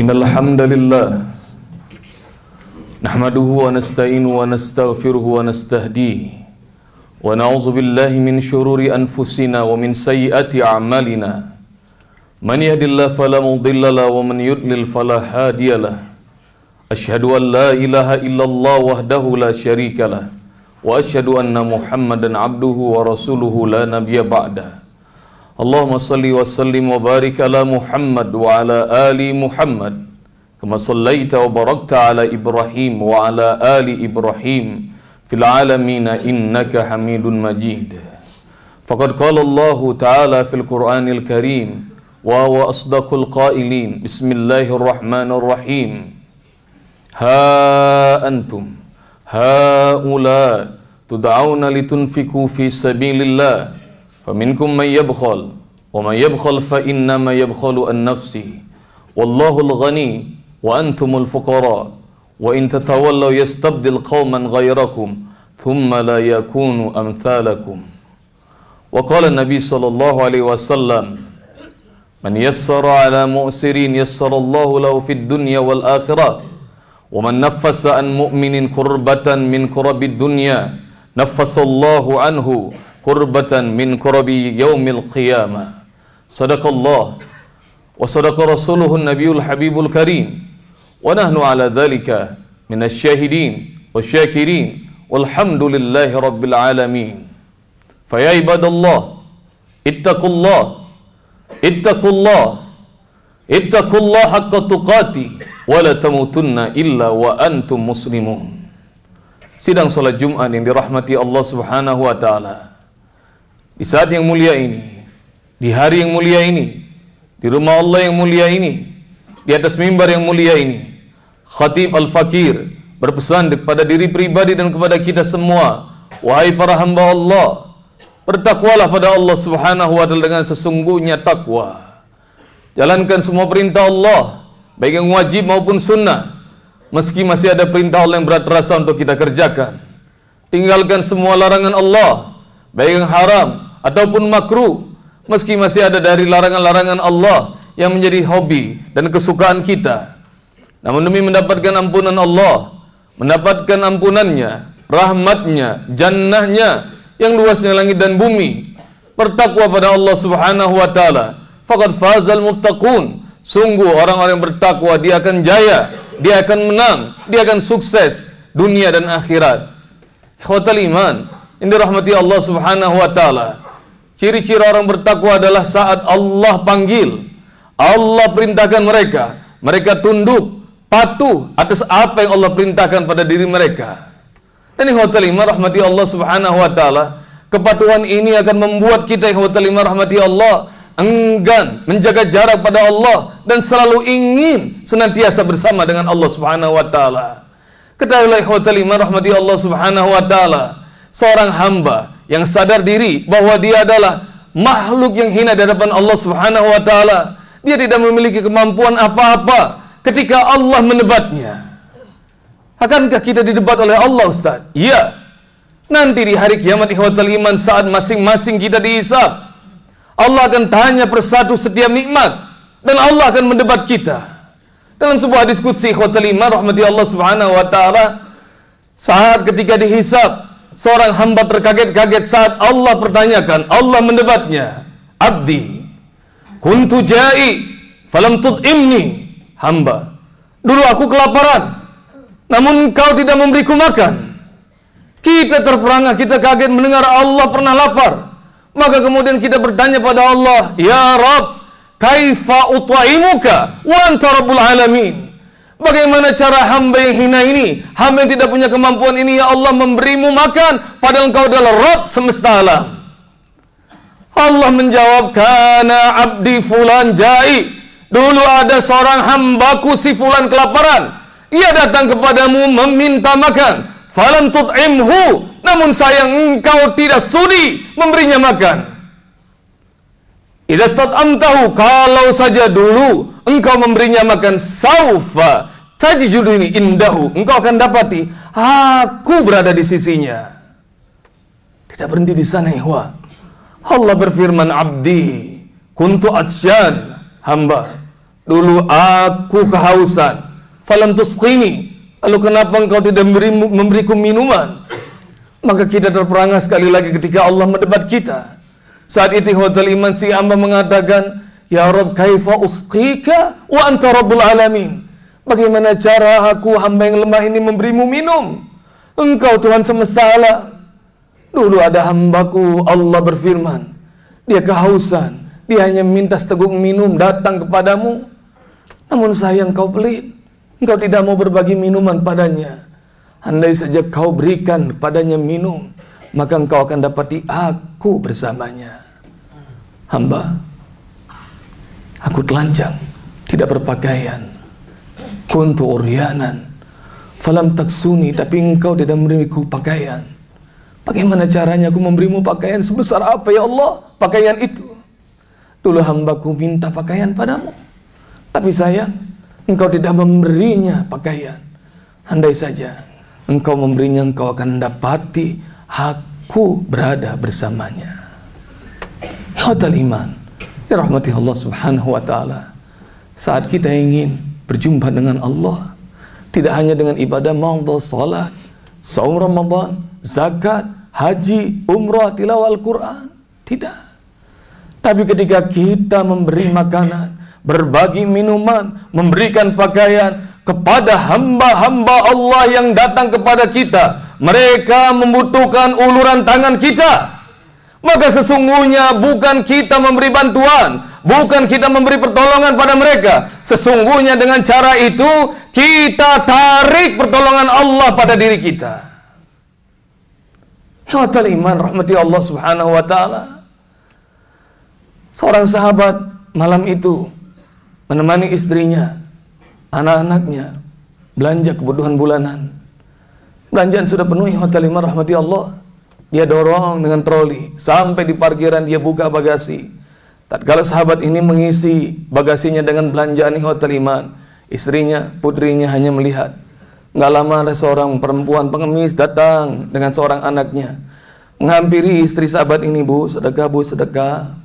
إن الحمد لله نحمده ونستعين ونستغفره ونستهديه ونعوذ بالله من شرور أنفسنا ومن سيئات أعمالنا من يهد الله فلا مضل له ومن يضلل فلا هادي له أشهد أن لا إله إلا الله وحده لا شريك له وأشهد أن محمدا عبده ورسوله لا نبي بعده اللهم صل وسلم وبارك على محمد وعلى آل محمد كما صليت وباركت على إبراهيم وعلى آل إبراهيم في العالمين إنك حميد مجيد فقد قال الله تعالى في القرآن الكريم وهو أصدق القائلين بسم الله الرحمن الرحيم ها أنتم هؤلاء تدعون لتنفقوا في سبيل الله فمنكم من يبخل ومن يبخل فإنما يبخل عن نفسه. والله الغني وأنتم الفقراء. وإن تتولوا يستبدل قوما غيركم ثم لا يكونوا أمثالكم. وقال النبي صلى الله عليه وسلم من يسر على مؤسرين يسر الله له في الدنيا والآخرة. ومن نفس عن مؤمن كربة من كرب الدنيا نفس الله عنه كربة من كرب يوم القيامة. صدق الله وصدق رسوله النبي الحبيب الكريم. ونحن على ذلك من الشاهدين والشاكرين. والحمد لله رب العالمين. فيا عباد الله اتقوا الله اتقوا الله اتقوا الله حق تقاته. ولا تموتن إلا وأنتم مسلمون. Sidang salat Jumat yang dirahmati Allah Subhanahu wa taala. Di saat yang mulia ini, di hari yang mulia ini, di rumah Allah yang mulia ini, di atas mimbar yang mulia ini, Khatib Al-Fakir berpesan kepada diri pribadi dan kepada kita semua, wahai para hamba Allah, bertakwalah pada Allah Subhanahu wa taala dengan sesungguhnya takwa. Jalankan semua perintah Allah, baik yang wajib maupun sunnah. Meski masih ada perintah Allah yang berat rasa untuk kita kerjakan. Tinggalkan semua larangan Allah, baik yang haram ataupun makruh. Meski masih ada dari larangan-larangan Allah yang menjadi hobi dan kesukaan kita. Namun demi mendapatkan ampunan Allah, mendapatkan ampunannya, rahmatnya, jannahnya yang luasnya langit dan bumi. Bertakwa pada Allah Subhanahu wa taala. Faqad fazal muttaqun. Sungguh orang-orang yang bertakwa dia akan jaya, dia akan menang, dia akan sukses dunia dan akhirat. Ikhwatal iman, ini rahmati Allah Subhanahu wa taala. Ciri-ciri orang bertakwa adalah saat Allah panggil, Allah perintahkan mereka, mereka tunduk, patuh atas apa yang Allah perintahkan pada diri mereka. Dan ikhwatal iman rahmati Allah Subhanahu wa taala, kepatuhan ini akan membuat kita ikhwatal iman rahmati Allah enggan menjaga jarak pada Allah dan selalu ingin senantiasa bersama dengan Allah Subhanahu wa taala. Ketahuilah ikhwatal iman rahmati Allah Subhanahu wa taala, seorang hamba yang sadar diri bahwa dia adalah makhluk yang hina di hadapan Allah Subhanahu wa taala. Dia tidak memiliki kemampuan apa-apa ketika Allah menebatnya. Akankah kita didebat oleh Allah Ustaz? Iya. Nanti di hari kiamat ikhwatal iman saat masing-masing kita dihisab Allah akan tanya persatu setiap nikmat dan Allah akan mendebat kita. Dalam sebuah diskusi khotul iman rahmati Allah Subhanahu wa taala saat ketika dihisab seorang hamba terkaget-kaget saat Allah pertanyakan, Allah mendebatnya. Abdi kuntu jai falam tut'imni hamba. Dulu aku kelaparan namun kau tidak memberiku makan. Kita terperangah, kita kaget mendengar Allah pernah lapar. Maka kemudian kita bertanya pada Allah, Ya Rabb, kaifa utaimuka wa anta rabbul alamin. Bagaimana cara hamba yang hina ini, hamba yang tidak punya kemampuan ini, ya Allah memberimu makan, padahal engkau adalah Rabb semesta alam. Allah menjawab, Kana abdi fulan jai. Dulu ada seorang hambaku si fulan kelaparan. Ia datang kepadamu meminta makan. Falam tut'imhu namun sayang engkau tidak sudi memberinya makan. Idza tat'amtahu kalau saja dulu engkau memberinya makan saufa tajiduni indahu engkau akan dapati aku berada di sisinya. Tidak berhenti di sana ihwa. Allah berfirman abdi kuntu atsyan hamba Dulu aku kehausan. Falam tusqini. Lalu kenapa engkau tidak memberi, memberiku minuman? Maka kita terperangah sekali lagi ketika Allah mendebat kita. Saat itu hotel iman si amba mengatakan, Ya Rabb kaifa usqika wa anta rabbul alamin. Bagaimana cara aku hamba yang lemah ini memberimu minum? Engkau Tuhan semesta alam. Dulu ada hambaku Allah berfirman. Dia kehausan. Dia hanya minta seteguk minum datang kepadamu. Namun sayang kau pelit. Engkau tidak mau berbagi minuman padanya. Andai saja kau berikan padanya minum, maka engkau akan dapati aku bersamanya. Hamba, aku telanjang, tidak berpakaian. Kuntu uryanan, falam taksuni, tapi engkau tidak memberiku pakaian. Bagaimana caranya aku memberimu pakaian sebesar apa ya Allah? Pakaian itu. Dulu hambaku minta pakaian padamu. Tapi sayang, engkau tidak memberinya pakaian. Andai saja engkau memberinya, engkau akan dapati aku berada bersamanya. Hotel iman. Dirahmati Allah subhanahu wa ta'ala. Saat kita ingin berjumpa dengan Allah, tidak hanya dengan ibadah maudhu, salat, saum Ramadan, zakat, haji, umrah, tilawah Al-Quran. Tidak. Tapi ketika kita memberi makanan, berbagi minuman, memberikan pakaian kepada hamba-hamba Allah yang datang kepada kita. Mereka membutuhkan uluran tangan kita. Maka sesungguhnya bukan kita memberi bantuan, bukan kita memberi pertolongan pada mereka. Sesungguhnya dengan cara itu kita tarik pertolongan Allah pada diri kita. Ya iman rahmati Allah subhanahu wa ta'ala. Seorang sahabat malam itu menemani istrinya, anak-anaknya belanja kebutuhan bulanan. Belanjaan sudah penuh hotel iman rahmati Allah. Dia dorong dengan troli sampai di parkiran dia buka bagasi. Tatkala sahabat ini mengisi bagasinya dengan belanjaan hotel iman, istrinya, putrinya hanya melihat. Nggak lama ada seorang perempuan pengemis datang dengan seorang anaknya. Menghampiri istri sahabat ini, bu, sedekah, bu, sedekah.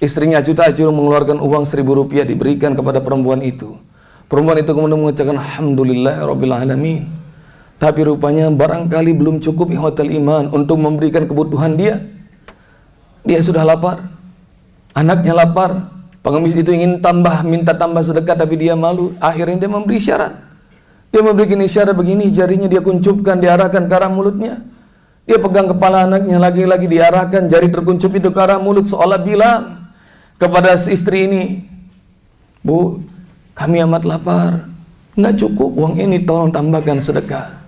Istrinya juta acur mengeluarkan uang seribu rupiah diberikan kepada perempuan itu. Perempuan itu kemudian mengucapkan Alhamdulillah Rabbil Alamin. Tapi rupanya barangkali belum cukup hotel iman untuk memberikan kebutuhan dia. Dia sudah lapar. Anaknya lapar. Pengemis itu ingin tambah, minta tambah sedekah tapi dia malu. Akhirnya dia memberi syarat. Dia memberikan isyarat begini, jarinya dia kuncupkan, diarahkan ke arah mulutnya. Dia pegang kepala anaknya lagi-lagi diarahkan, jari terkuncup itu ke arah mulut seolah bilang, kepada istri ini, Bu, kami amat lapar, nggak cukup uang ini tolong tambahkan sedekah.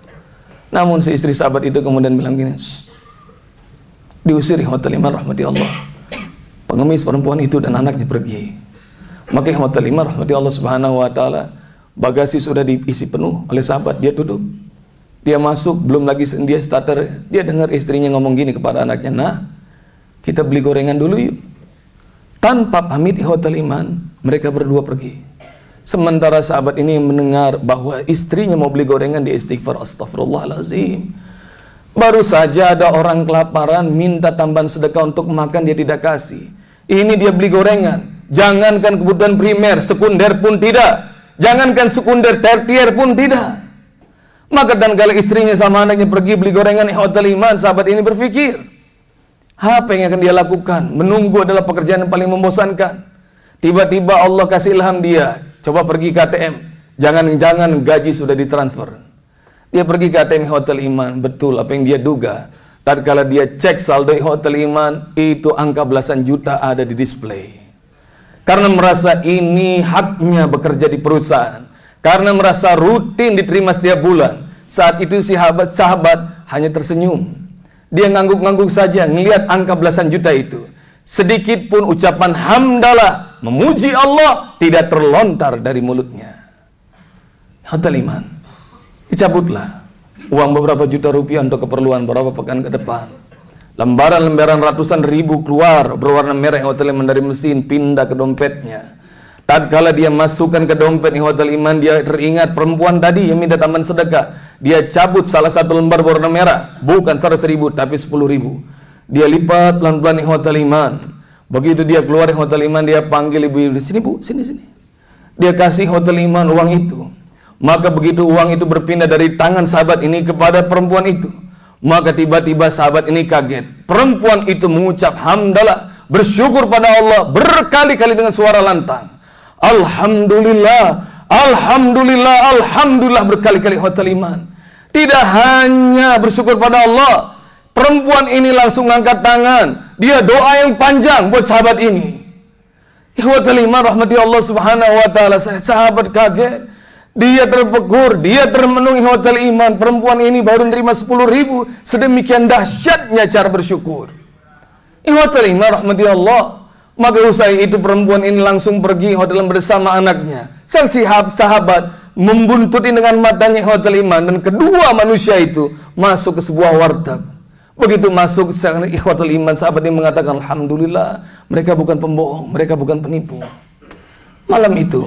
Namun si istri sahabat itu kemudian bilang gini, diusir hotel iman rahmati Allah. Pengemis perempuan itu dan anaknya pergi. Maka hotel iman rahmati Allah subhanahu wa ta'ala bagasi sudah diisi penuh oleh sahabat dia tutup dia masuk belum lagi dia starter dia dengar istrinya ngomong gini kepada anaknya nah kita beli gorengan dulu yuk tanpa pamit hotel iman, mereka berdua pergi. Sementara sahabat ini mendengar bahwa istrinya mau beli gorengan di istighfar astagfirullahalazim. Baru saja ada orang kelaparan minta tambahan sedekah untuk makan dia tidak kasih. Ini dia beli gorengan. Jangankan kebutuhan primer, sekunder pun tidak. Jangankan sekunder, tertier pun tidak. Maka dan kali istrinya sama anaknya pergi beli gorengan di hotel iman, sahabat ini berpikir, apa yang akan dia lakukan? Menunggu adalah pekerjaan yang paling membosankan. Tiba-tiba Allah kasih ilham dia, coba pergi ke ATM. Jangan-jangan gaji sudah ditransfer. Dia pergi ke ATM Hotel Iman, betul apa yang dia duga. Tatkala dia cek saldo Hotel Iman, itu angka belasan juta ada di display. Karena merasa ini haknya bekerja di perusahaan. Karena merasa rutin diterima setiap bulan. Saat itu si sahabat-sahabat hanya tersenyum dia ngangguk-ngangguk saja ngelihat angka belasan juta itu. Sedikit pun ucapan hamdalah, memuji Allah tidak terlontar dari mulutnya. Hotel iman. Dicabutlah uang beberapa juta rupiah untuk keperluan beberapa pekan ke depan. Lembaran-lembaran ratusan ribu keluar berwarna merah hotel iman dari mesin pindah ke dompetnya. Tatkala dia masukkan ke dompet di hotel iman, dia teringat perempuan tadi yang minta taman sedekah. Dia cabut salah satu lembar berwarna merah, bukan seratus ribu, tapi sepuluh ribu. Dia lipat pelan-pelan di hotel iman. Begitu dia keluar di hotel iman, dia panggil ibu-ibu, sini bu, sini, sini. Dia kasih hotel iman uang itu. Maka begitu uang itu berpindah dari tangan sahabat ini kepada perempuan itu. Maka tiba-tiba sahabat ini kaget. Perempuan itu mengucap hamdalah. Bersyukur pada Allah berkali-kali dengan suara lantang. Alhamdulillah, Alhamdulillah, Alhamdulillah berkali-kali hotel iman. Tidak hanya bersyukur pada Allah. Perempuan ini langsung angkat tangan. Dia doa yang panjang buat sahabat ini. Ikhwatul iman rahmati Allah subhanahu wa ta'ala. Sahabat kaget. Dia terpekur, dia termenung ikhwatul iman. Perempuan ini baru menerima 10 ribu. Sedemikian dahsyatnya cara bersyukur. Ikhwatul iman rahmati Allah. Maka usai itu perempuan ini langsung pergi hotel bersama anaknya. Sang sahabat membuntuti dengan matanya hotel iman. Dan kedua manusia itu masuk ke sebuah warteg. Begitu masuk ikhwatul iman sahabat ini mengatakan Alhamdulillah mereka bukan pembohong, mereka bukan penipu. Malam itu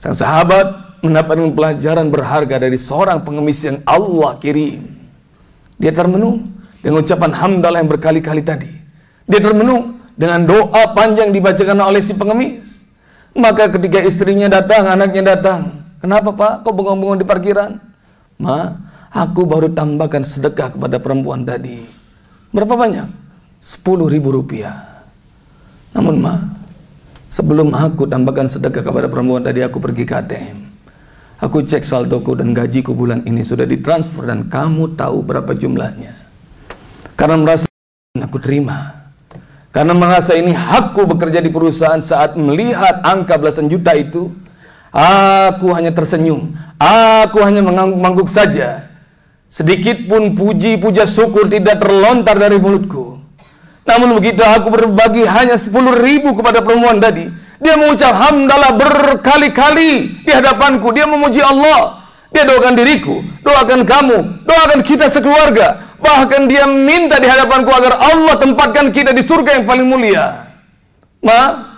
sang sahabat mendapatkan pelajaran berharga dari seorang pengemis yang Allah kirim. Dia termenung dengan ucapan hamdalah yang berkali-kali tadi. Dia termenung dengan doa panjang dibacakan oleh si pengemis. Maka ketika istrinya datang, anaknya datang. Kenapa pak? Kok bengong-bengong di parkiran? Ma, Aku baru tambahkan sedekah kepada perempuan tadi. Berapa banyak? 10 ribu rupiah. Namun ma, sebelum aku tambahkan sedekah kepada perempuan tadi, aku pergi ke ATM. Aku cek saldoku dan gajiku bulan ini sudah ditransfer dan kamu tahu berapa jumlahnya. Karena merasa aku terima. Karena merasa ini hakku bekerja di perusahaan saat melihat angka belasan juta itu, aku hanya tersenyum. Aku hanya mengangguk saja. Sedikit pun puji puja syukur tidak terlontar dari mulutku. Namun begitu aku berbagi hanya 10 ribu kepada perempuan tadi. Dia mengucap hamdalah berkali-kali di hadapanku. Dia memuji Allah. Dia doakan diriku, doakan kamu, doakan kita sekeluarga. Bahkan dia minta di hadapanku agar Allah tempatkan kita di surga yang paling mulia. Ma,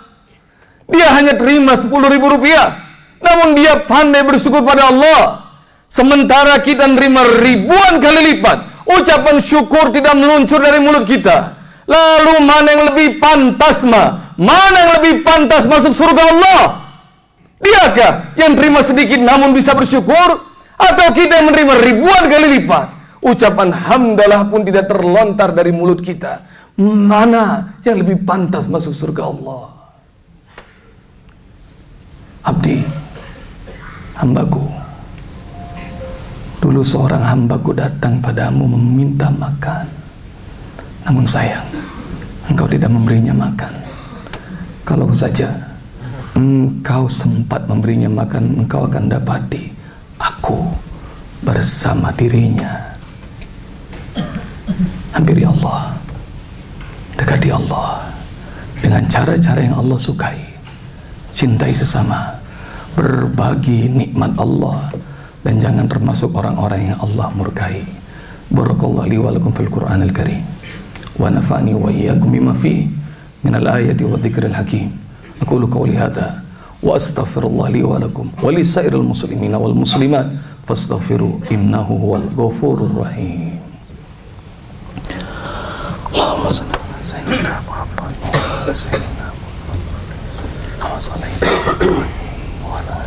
dia hanya terima 10 ribu rupiah. Namun dia pandai bersyukur pada Allah. Sementara kita menerima ribuan kali lipat. Ucapan syukur tidak meluncur dari mulut kita. Lalu mana yang lebih pantas ma? Mana yang lebih pantas masuk surga Allah? Diakah yang terima sedikit namun bisa bersyukur? Atau kita yang menerima ribuan kali lipat? Ucapan hamdalah pun tidak terlontar dari mulut kita. Mana yang lebih pantas masuk surga Allah? Abdi, hambaku, Dulu seorang hambaku datang padamu meminta makan. Namun sayang, engkau tidak memberinya makan. Kalau saja engkau sempat memberinya makan, engkau akan dapati aku bersama dirinya. Hampiri Allah, dekati Allah dengan cara-cara yang Allah sukai. Cintai sesama, berbagi nikmat Allah dan jangan termasuk orang-orang yang Allah murkai. Barakallahu li wa lakum fil Qur'anil Karim. Wa nafa'ni wa iyyakum bima fi min al-ayati wa dzikril hakim. Aqulu qawli hadha wa astaghfirullah li wa lakum wa li sairil muslimina wal muslimat fastaghfiru innahu huwal ghafurur rahim. Allahumma salli ala sayyidina Muhammad wa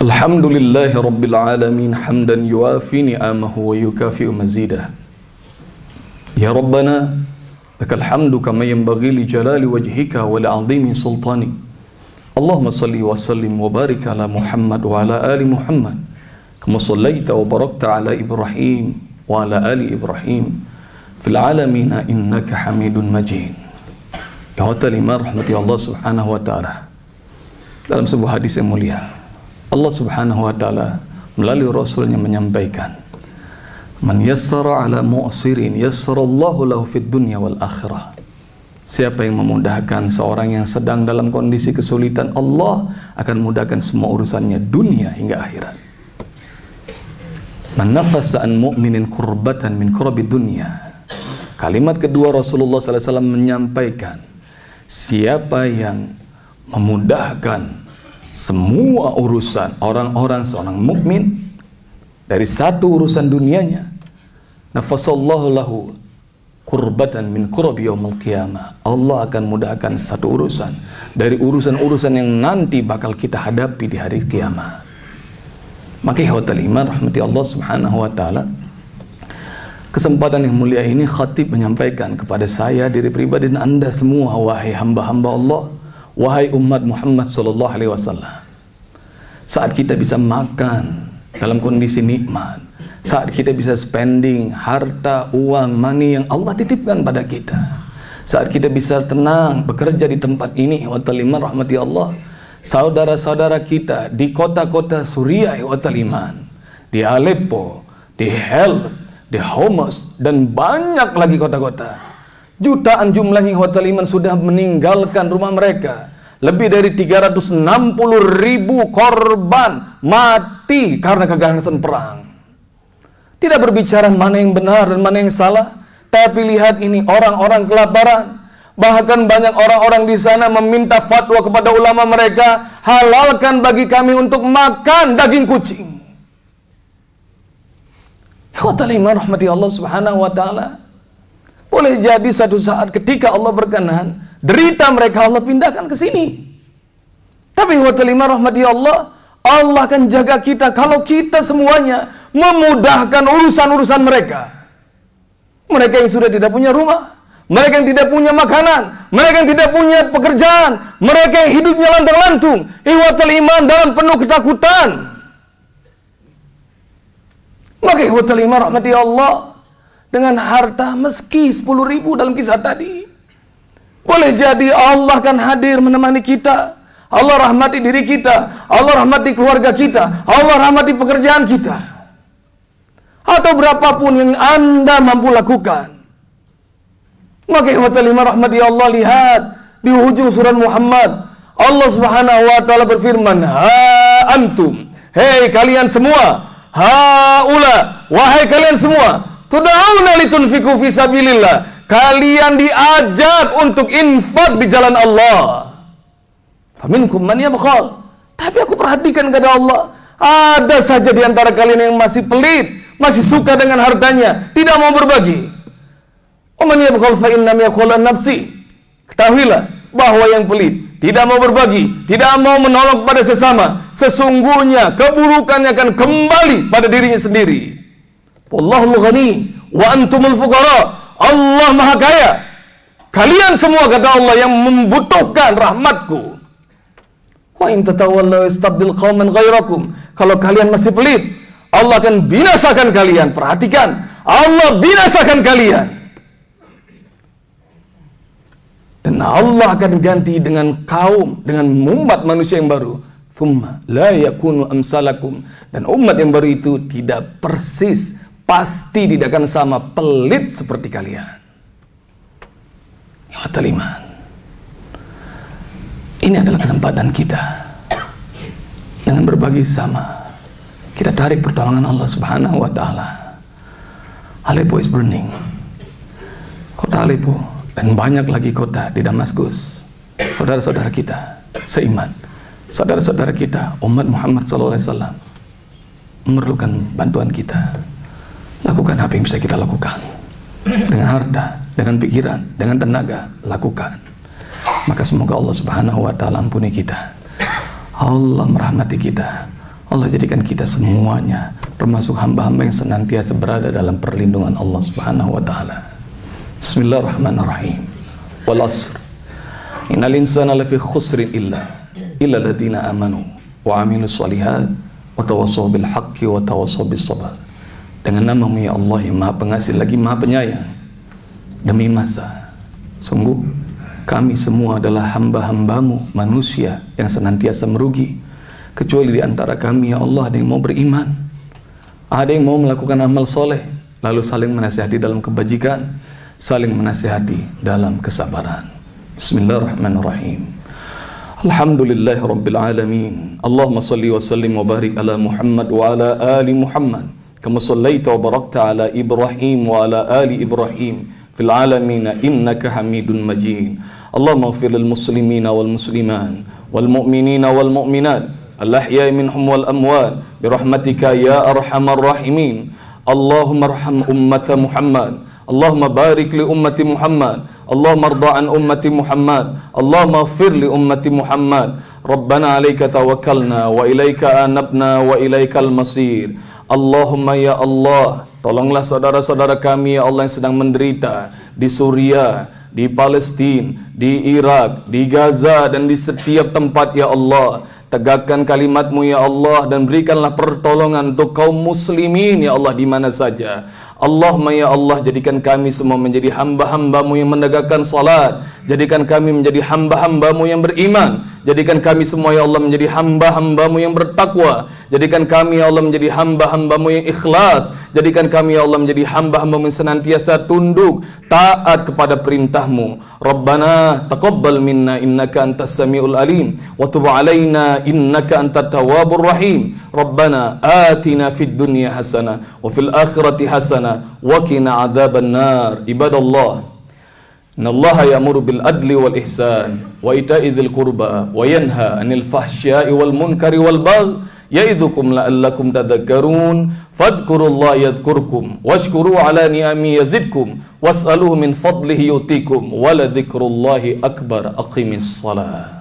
الحمد لله رب العالمين حمدا يوافي نعمه ويكافئ مزيده. يا ربنا لك الحمد كما ينبغي لجلال وجهك ولعظيم سلطانك. اللهم صل وسلم وبارك على محمد وعلى آل محمد كما صليت وباركت على إبراهيم وعلى آل إبراهيم. في العالمين إنك حميد مجيد. يا رحمة الله سبحانه وتعالى. Dalam sebuah hadis yang mulia. Allah Subhanahu wa taala melalui rasulnya menyampaikan Man yassara ala mu'sirin yassarallahu lahu fid dunya wal akhirah. Siapa yang memudahkan seorang yang sedang dalam kondisi kesulitan, Allah akan memudahkan semua urusannya dunia hingga akhirat. Man nafasa an mu'minin kurbatan min kurabi dunya. Kalimat kedua Rasulullah SAW menyampaikan, siapa yang memudahkan semua urusan orang-orang seorang mukmin dari satu urusan dunianya nafasallahu lahu kurbatan min kurabi yaumil qiyamah. Allah akan mudahkan satu urusan dari urusan-urusan yang nanti bakal kita hadapi di hari kiamat. Maka ikhwatal iman rahmati Allah Subhanahu wa taala. Kesempatan yang mulia ini khatib menyampaikan kepada saya diri pribadi dan Anda semua wahai hamba-hamba Allah, wahai umat Muhammad sallallahu alaihi wasallam. Saat kita bisa makan dalam kondisi nikmat, saat kita bisa spending harta, uang, money yang Allah titipkan pada kita. Saat kita bisa tenang bekerja di tempat ini, wa rahmati Allah, saudara-saudara kita di kota-kota Suriah wa iman, di Aleppo, di Help, di Homs dan banyak lagi kota-kota. Jutaan jumlah ihwatal iman sudah meninggalkan rumah mereka. Lebih dari 360 ribu korban mati karena keganasan perang. Tidak berbicara mana yang benar dan mana yang salah. Tapi lihat ini orang-orang kelaparan. Bahkan banyak orang-orang di sana meminta fatwa kepada ulama mereka, halalkan bagi kami untuk makan daging kucing. Ikhwatal rahmati Allah subhanahu wa ta'ala. Boleh jadi suatu saat ketika Allah berkenan, derita mereka Allah pindahkan ke sini. Tapi ikhwatal rahmati Allah, Allah akan jaga kita kalau kita semuanya memudahkan urusan-urusan mereka. Mereka yang sudah tidak punya rumah, mereka yang tidak punya makanan, mereka yang tidak punya pekerjaan, mereka yang hidupnya lantang-lantung, ihwatal iman dalam penuh ketakutan. Maka ihwatal iman rahmati Allah dengan harta meski 10 ribu dalam kisah tadi. Boleh jadi Allah akan hadir menemani kita. Allah rahmati diri kita. Allah rahmati keluarga kita. Allah rahmati pekerjaan kita atau berapapun yang anda mampu lakukan. Maka ikhwatal lima rahmati Allah lihat di ujung surah Muhammad Allah Subhanahu wa taala berfirman, "Ha antum, hei kalian semua, haula, wahai kalian semua, tud'auna litunfiqu fi sabilillah." Kalian diajak untuk infak di jalan Allah. Faminkum man yabkhal. Tapi aku perhatikan kata Allah, ada saja di antara kalian yang masih pelit, masih suka dengan hartanya, tidak mau berbagi. Oman yabkhal fa innam yabkhal nafsi. Ketahuilah bahwa yang pelit tidak mau berbagi, tidak mau menolong pada sesama, sesungguhnya keburukannya akan kembali pada dirinya sendiri. Wallahu ghani wa antumul fuqara. Allah Maha Kaya. Kalian semua kata Allah yang membutuhkan rahmatku. Wa in tatawallaw istabdil qauman ghairakum. Kalau kalian masih pelit, Allah akan binasakan kalian. Perhatikan, Allah binasakan kalian. Dan Allah akan ganti dengan kaum, dengan umat manusia yang baru. Thumma la yakunu amsalakum. Dan umat yang baru itu tidak persis, pasti tidak akan sama pelit seperti kalian. Ya iman. Ini adalah kesempatan kita dengan berbagi sama kita tarik pertolongan Allah Subhanahu wa taala. Aleppo is burning. Kota Aleppo dan banyak lagi kota di Damaskus. Saudara-saudara kita seiman. Saudara-saudara kita umat Muhammad sallallahu alaihi wasallam memerlukan bantuan kita. Lakukan apa yang bisa kita lakukan. Dengan harta, dengan pikiran, dengan tenaga, lakukan. Maka semoga Allah Subhanahu wa taala ampuni kita. Allah merahmati kita Allah jadikan kita semuanya termasuk hamba-hamba yang senantiasa berada dalam perlindungan Allah Subhanahu wa taala. Bismillahirrahmanirrahim. Wal 'asr. Innal insana lafi khusrin illa illa alladziina amanu wa 'amilus shalihat wa tawassaw bil haqqi wa tawassaw bis sabr. Dengan namamu ya Allah yang Maha Pengasih lagi Maha Penyayang. Demi masa. Sungguh kami semua adalah hamba-hambamu manusia yang senantiasa merugi. Kecuali di antara kami ya Allah ada yang mau beriman. Ada yang mau melakukan amal soleh lalu saling menasihati dalam kebajikan saling menasihati dalam kesabaran. Bismillahirrahmanirrahim. Alhamdulillah Rabbil Alamin. Allahumma salli wa sallim wa barik ala Muhammad wa ala ali Muhammad kama sallaita wa barakta ala Ibrahim wa ala ali Ibrahim fil alamin innaka hamidun majid Allahumma ighfir lil muslimina wal musliman wal mu'minina wal mu'minat الأحياء منهم والأموات برحمتك يا أرحم الراحمين اللهم ارحم أمة محمد اللهم بارك لأمة محمد اللهم ارضى عن أمة محمد اللهم اغفر لأمة محمد ربنا عليك توكلنا وإليك آنبنا وإليك المصير Allahumma ya Allah, tolonglah saudara-saudara kami ya Allah yang sedang menderita di Suria, di Palestin, di Irak, di Gaza dan di setiap tempat ya Allah. Tegakkan kalimatmu ya Allah dan berikanlah pertolongan untuk kaum muslimin ya Allah di mana saja. Allahumma ya Allah jadikan kami semua menjadi hamba-hambamu yang menegakkan salat. Jadikan kami menjadi hamba-hambamu yang beriman. Jadikan kami semua ya Allah menjadi hamba-hambamu yang bertakwa. Jadikan kami ya Allah menjadi hamba-hambamu yang ikhlas. Jadikan kami ya Allah menjadi hamba-hambamu yang senantiasa tunduk, taat kepada perintahmu. Rabbana taqabbal minna innaka antas samiul alim. Wa tub alaina innaka antat tawwabur rahim. Rabbana atina fid dunya hasanah wa fil akhirati hasanah wa qina adzaban nar. Ibadallah. إن الله يأمر بالعدل والإحسان وإيتاء ذي القربى وينهى عن الفحشاء والمنكر والبغي يعظكم لعلكم تذكرون فاذكروا الله يذكركم واشكروا على نعمه يزدكم واسألوه من فضله يؤتيكم ولذكر الله أكبر أقم الصلاة